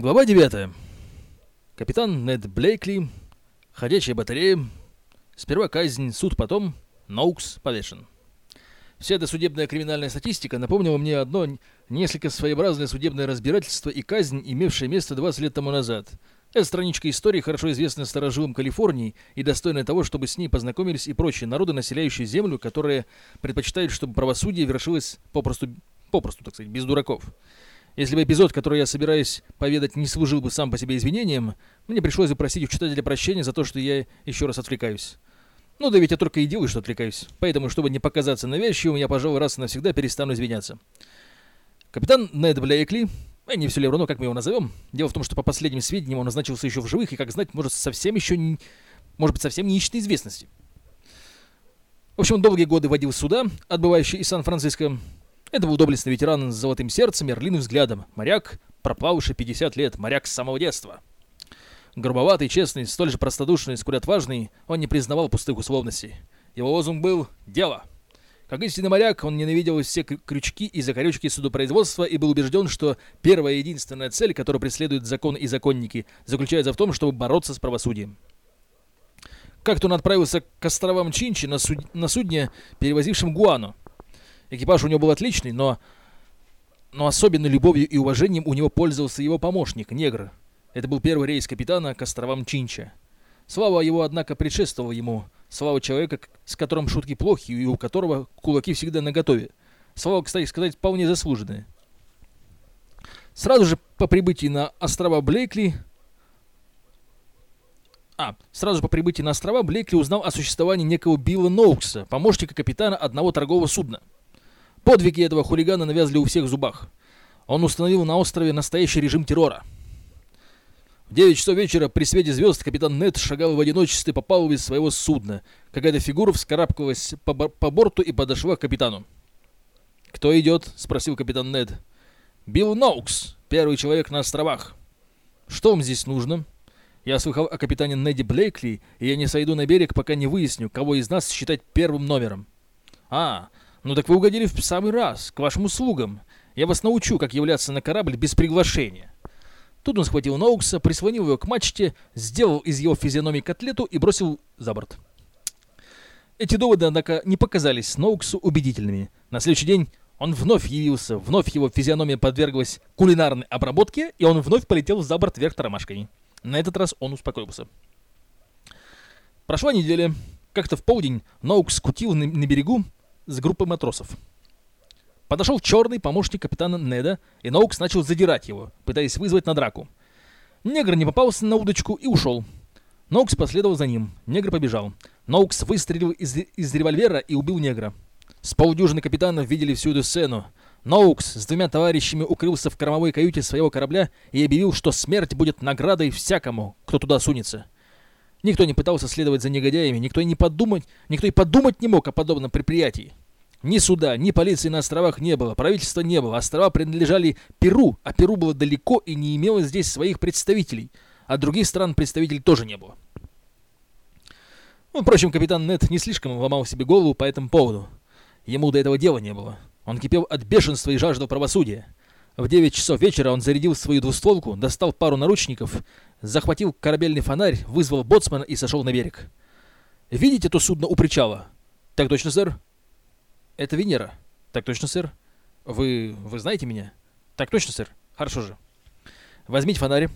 Глава 9. Капитан Нед Блейкли, ходячая батарея, сперва казнь, суд потом, Ноукс повешен. Вся эта судебная криминальная статистика напомнила мне одно несколько своеобразное судебное разбирательство и казнь, имевшее место 20 лет тому назад. Эта страничка истории хорошо известна старожилам Калифорнии и достойна того, чтобы с ней познакомились и прочие народы, населяющие землю, которые предпочитают, чтобы правосудие вершилось попросту, попросту, так сказать, без дураков. Если бы эпизод, который я собираюсь поведать, не служил бы сам по себе извинением, мне пришлось бы просить у читателя прощения за то, что я еще раз отвлекаюсь. Ну да ведь я только и делаю, что отвлекаюсь. Поэтому, чтобы не показаться навязчивым, я, пожалуй, раз и навсегда перестану извиняться. Капитан Нед Блейкли, э, не все ли равно, как мы его назовем, дело в том, что по последним сведениям он назначился еще в живых и, как знать, может совсем еще не... может быть, совсем не известности. В общем, долгие годы водил суда, отбывающие из Сан-Франциско, это был доблестный ветеран с золотым сердцем и орлиным взглядом. Моряк, проплававший 50 лет, моряк с самого детства. Грубоватый, честный, столь же простодушный, сколь отважный, он не признавал пустых условностей. Его лозунг был «Дело». Как истинный моряк, он ненавидел все крючки и закорючки судопроизводства и был убежден, что первая и единственная цель, которую преследуют закон и законники, заключается в том, чтобы бороться с правосудием. Как-то он отправился к островам Чинчи на, суд... на судне, перевозившем гуану. Экипаж у него был отличный, но... Но особенной любовью и уважением у него пользовался его помощник, негр. Это был первый рейс капитана к островам Чинча. Слава его, однако, предшествовала ему. Слава человека, с которым шутки плохи и у которого кулаки всегда наготове. Слава, кстати сказать, вполне заслуженная. Сразу же по прибытии на острова Блейкли... А, сразу по прибытии на острова Блейкли узнал о существовании некого Билла Ноукса, помощника капитана одного торгового судна. Подвиги этого хулигана навязли у всех зубах. Он установил на острове настоящий режим террора. В 9 часов вечера при свете звезд капитан Нед шагал в одиночестве по палубе своего судна. Какая-то фигура вскарабкалась по, по борту и подошла к капитану. «Кто идет?» — спросил капитан Нед. «Билл Ноукс, первый человек на островах». «Что вам здесь нужно?» «Я слыхал о капитане Неде Блейкли, и я не сойду на берег, пока не выясню, кого из нас считать первым номером». «А, «Ну так вы угодили в самый раз, к вашим услугам. Я вас научу, как являться на корабль без приглашения». Тут он схватил Ноукса, прислонил его к мачте, сделал из его физиономии котлету и бросил за борт. Эти доводы, однако, не показались Ноуксу убедительными. На следующий день он вновь явился, вновь его физиономия подверглась кулинарной обработке, и он вновь полетел за борт вверх тормашкой. На этот раз он успокоился. Прошла неделя. Как-то в полдень Ноукс кутил на берегу, с группой матросов. Подошел черный помощник капитана Неда, и Ноукс начал задирать его, пытаясь вызвать на драку. Негр не попался на удочку и ушел. Ноукс последовал за ним. Негр побежал. Ноукс выстрелил из, из револьвера и убил негра. С полдюжины капитанов видели всю эту сцену. Ноукс с двумя товарищами укрылся в кормовой каюте своего корабля и объявил, что смерть будет наградой всякому, кто туда сунется. Никто не пытался следовать за негодяями, никто и не подумать, никто и подумать не мог о подобном предприятии. Ни суда, ни полиции на островах не было, правительства не было, острова принадлежали Перу, а Перу было далеко и не имело здесь своих представителей, а других стран представителей тоже не было. Ну, впрочем, капитан Нет не слишком ломал себе голову по этому поводу. Ему до этого дела не было. Он кипел от бешенства и жаждал правосудия. В 9 часов вечера он зарядил свою двустволку, достал пару наручников, захватил корабельный фонарь, вызвал боцмана и сошел на берег. «Видите то судно у причала?» «Так точно, сэр». «Это Венера». «Так точно, сэр». «Вы... вы знаете меня?» «Так точно, сэр». «Хорошо же». «Возьмите фонарь.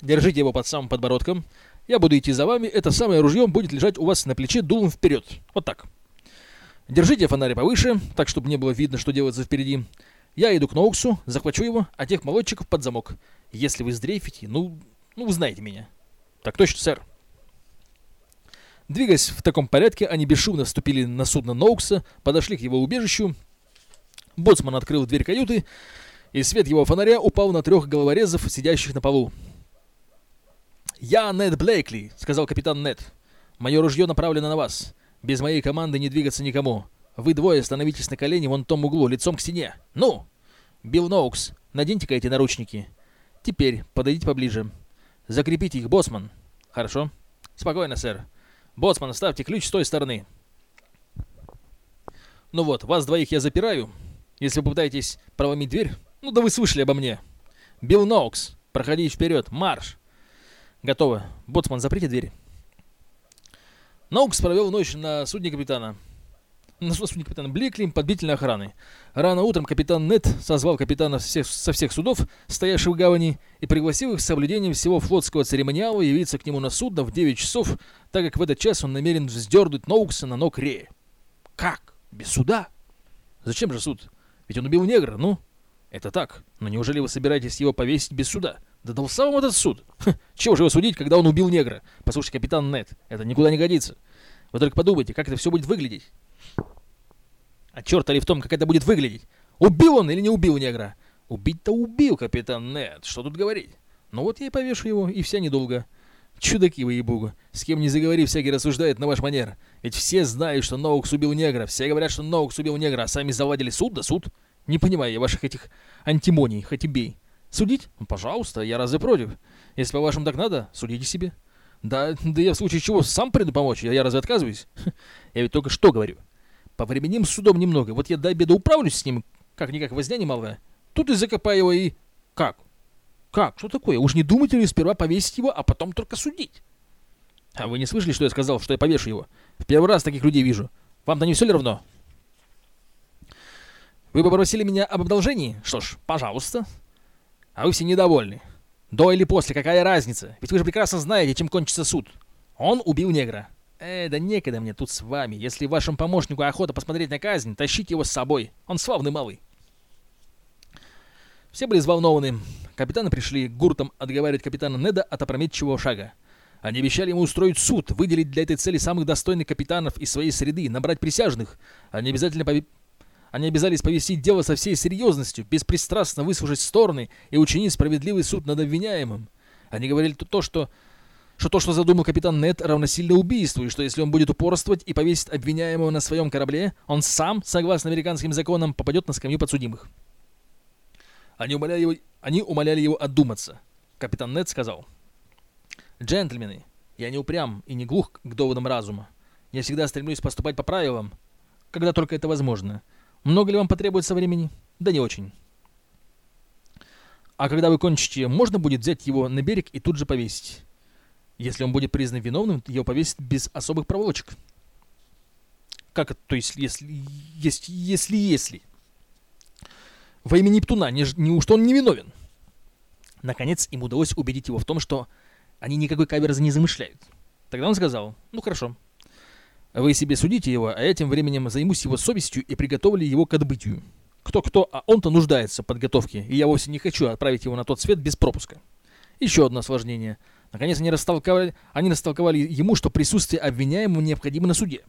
Держите его под самым подбородком. Я буду идти за вами. Это самое ружье будет лежать у вас на плече дулом вперед. Вот так. Держите фонарь повыше, так, чтобы не было видно, что делается впереди. Я иду к Ноуксу, захвачу его, а тех молодчиков под замок. Если вы сдрейфите, ну, ну вы знаете меня. Так точно, сэр. Двигаясь в таком порядке, они бесшумно вступили на судно Ноукса, подошли к его убежищу. Боцман открыл дверь каюты, и свет его фонаря упал на трех головорезов, сидящих на полу. «Я Нед Блейкли», — сказал капитан Нед. «Мое ружье направлено на вас. Без моей команды не двигаться никому. Вы двое становитесь на колени вон в том углу, лицом к стене. Ну! Билл Ноукс, наденьте-ка эти наручники. Теперь подойдите поближе. Закрепите их, боцман. Хорошо. Спокойно, сэр. Боцман, ставьте ключ с той стороны. Ну вот, вас двоих я запираю. Если вы попытаетесь проломить дверь, ну да вы слышали обо мне. Билл Ноукс, проходи вперед, марш!» «Готово. Боцман, заприте дверь». Ноукс провел ночь на судне капитана. На судне капитана Блекли под бдительной охраной. Рано утром капитан Нет созвал капитанов всех, со всех судов, стоявших в гавани, и пригласил их с соблюдением всего флотского церемониала явиться к нему на судно в 9 часов, так как в этот час он намерен вздернуть Ноукса на ног Рея. «Как? Без суда?» «Зачем же суд? Ведь он убил негра, ну?» «Это так. Но неужели вы собираетесь его повесить без суда?» Да дался вам этот суд. Ха, чего же его судить, когда он убил негра? Послушайте, капитан Нет, это никуда не годится. Вы только подумайте, как это все будет выглядеть. А черт ли в том, как это будет выглядеть? Убил он или не убил негра? Убить-то убил, капитан Нет, что тут говорить? Ну вот я и повешу его, и вся недолго. Чудаки вы, ей-богу. С кем не заговори, всякий рассуждает на ваш манер. Ведь все знают, что Ноукс убил негра. Все говорят, что Ноукс убил негра, а сами заладили суд да суд. Не понимаю я ваших этих антимоний, хоть и бей. Судить? Ну, пожалуйста, я разве против? Если по-вашему так надо, судите себе. Да, да я в случае чего сам приду помочь, я, я разве отказываюсь? Я ведь только что говорю. Повременим с судом немного, вот я до обеда управлюсь с ним, как-никак возня немалая. Тут и закопаю его и... Как? Как? Что такое? Уж не думаете ли сперва повесить его, а потом только судить? А вы не слышали, что я сказал, что я повешу его? В первый раз таких людей вижу. Вам-то не все ли равно? Вы попросили меня об одолжении? Что ж, пожалуйста а вы все недовольны. До или после, какая разница? Ведь вы же прекрасно знаете, чем кончится суд. Он убил негра. Э, да некогда мне тут с вами. Если вашему помощнику охота посмотреть на казнь, тащите его с собой. Он славный малый. Все были взволнованы. Капитаны пришли к гуртам отговаривать капитана Неда от опрометчивого шага. Они обещали ему устроить суд, выделить для этой цели самых достойных капитанов из своей среды, набрать присяжных. Они обязательно они обязались повести дело со всей серьезностью, беспристрастно выслушать стороны и учинить справедливый суд над обвиняемым. Они говорили то, что, что то, что задумал капитан Нет, равносильно убийству, и что если он будет упорствовать и повесить обвиняемого на своем корабле, он сам, согласно американским законам, попадет на скамью подсудимых. Они умоляли его, они умоляли его отдуматься. Капитан Нет сказал, «Джентльмены, я не упрям и не глух к доводам разума. Я всегда стремлюсь поступать по правилам, когда только это возможно». Много ли вам потребуется времени? Да не очень. А когда вы кончите, можно будет взять его на берег и тут же повесить. Если он будет признан виновным, его повесят без особых проволочек. Как это? То есть, если, если, если, если. Во имя Нептуна, не, неужто он не виновен? Наконец, им удалось убедить его в том, что они никакой каверзы не замышляют. Тогда он сказал, ну хорошо, вы себе судите его, а я тем временем займусь его совестью и приготовлю его к отбытию. Кто-кто, а он-то нуждается в подготовке, и я вовсе не хочу отправить его на тот свет без пропуска. Еще одно осложнение. Наконец они растолковали, они растолковали ему, что присутствие обвиняемого необходимо на суде.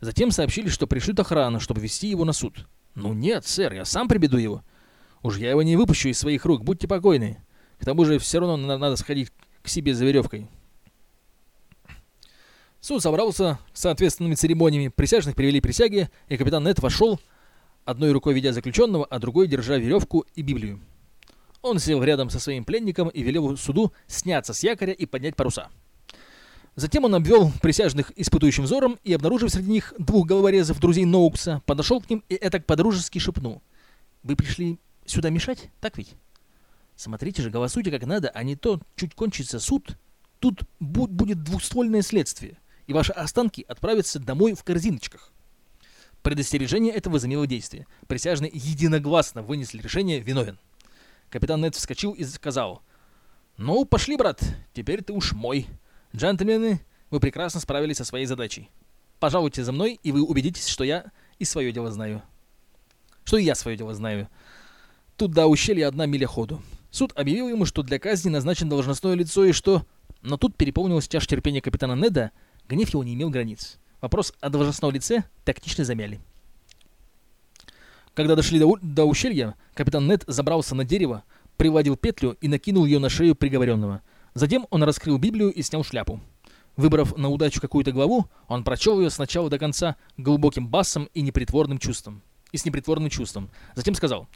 Затем сообщили, что пришлют охрану, чтобы вести его на суд. «Ну нет, сэр, я сам приведу его. Уж я его не выпущу из своих рук, будьте покойны. К тому же все равно надо сходить к себе за веревкой». Суд собрался с соответственными церемониями, присяжных привели присяги, и капитан Нет вошел, одной рукой ведя заключенного, а другой держа веревку и Библию. Он сел рядом со своим пленником и велел суду сняться с якоря и поднять паруса. Затем он обвел присяжных испытующим взором и, обнаружив среди них двух головорезов, друзей Ноукса, подошел к ним и этак подружески шепнул. «Вы пришли сюда мешать, так ведь? Смотрите же, голосуйте как надо, а не то чуть кончится суд, тут будет двухствольное следствие и ваши останки отправятся домой в корзиночках. Предостережение это возымело действие. Присяжные единогласно вынесли решение «виновен». Капитан Нед вскочил и сказал, «Ну, пошли, брат, теперь ты уж мой. Джентльмены, вы прекрасно справились со своей задачей. Пожалуйте за мной, и вы убедитесь, что я и свое дело знаю. Что и я свое дело знаю. Тут до ущелья одна миля ходу. Суд объявил ему, что для казни назначен должностное лицо и что... Но тут переполнилась тяж терпения капитана Неда, Гнев его не имел границ. Вопрос о должностном лице тактично замяли. Когда дошли до, до ущелья, капитан Нед забрался на дерево, приладил петлю и накинул ее на шею приговоренного. Затем он раскрыл Библию и снял шляпу. Выбрав на удачу какую-то главу, он прочел ее сначала до конца глубоким басом и непритворным чувством. И с непритворным чувством. Затем сказал,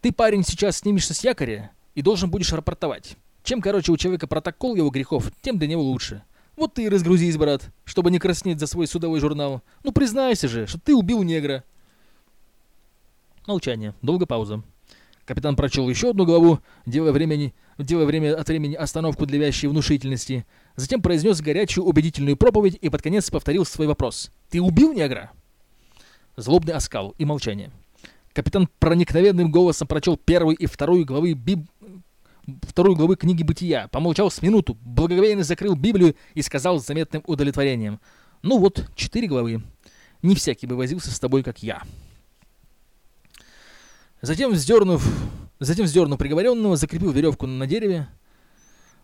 «Ты, парень, сейчас снимешься с якоря и должен будешь рапортовать. Чем короче у человека протокол его грехов, тем для него лучше. Вот ты и разгрузись, брат, чтобы не краснеть за свой судовой журнал. Ну признайся же, что ты убил негра. Молчание. Долго пауза. Капитан прочел еще одну главу, делая, времени, делая время от времени остановку для вящей внушительности. Затем произнес горячую убедительную проповедь и под конец повторил свой вопрос. «Ты убил негра?» Злобный оскал и молчание. Капитан проникновенным голосом прочел первую и вторую главы Биб... вторую главы книги Бытия, помолчал с минуту, благоговейно закрыл Библию и сказал с заметным удовлетворением. «Ну вот, четыре главы. Не всякий бы возился с тобой, как я». Затем, вздернув, затем вздернув приговоренного, закрепил веревку на дереве,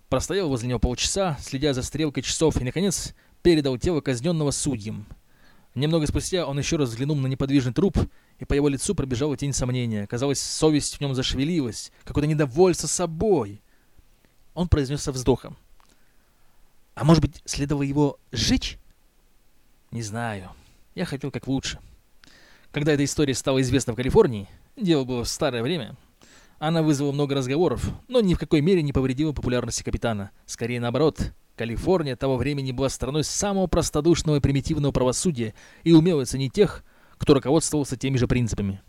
простоял возле него полчаса, следя за стрелкой часов, и, наконец, передал тело казненного судьям. Немного спустя он еще раз взглянул на неподвижный труп, и по его лицу пробежала тень сомнения. Казалось, совесть в нем зашевелилась, какое-то недовольство собой. Он произнес со вздохом. «А может быть, следовало его сжечь?» «Не знаю. Я хотел как лучше». Когда эта история стала известна в Калифорнии, дело было в старое время, она вызвала много разговоров, но ни в какой мере не повредила популярности капитана. Скорее наоборот, Калифорния того времени была страной самого простодушного и примитивного правосудия и умела ценить тех, кто руководствовался теми же принципами.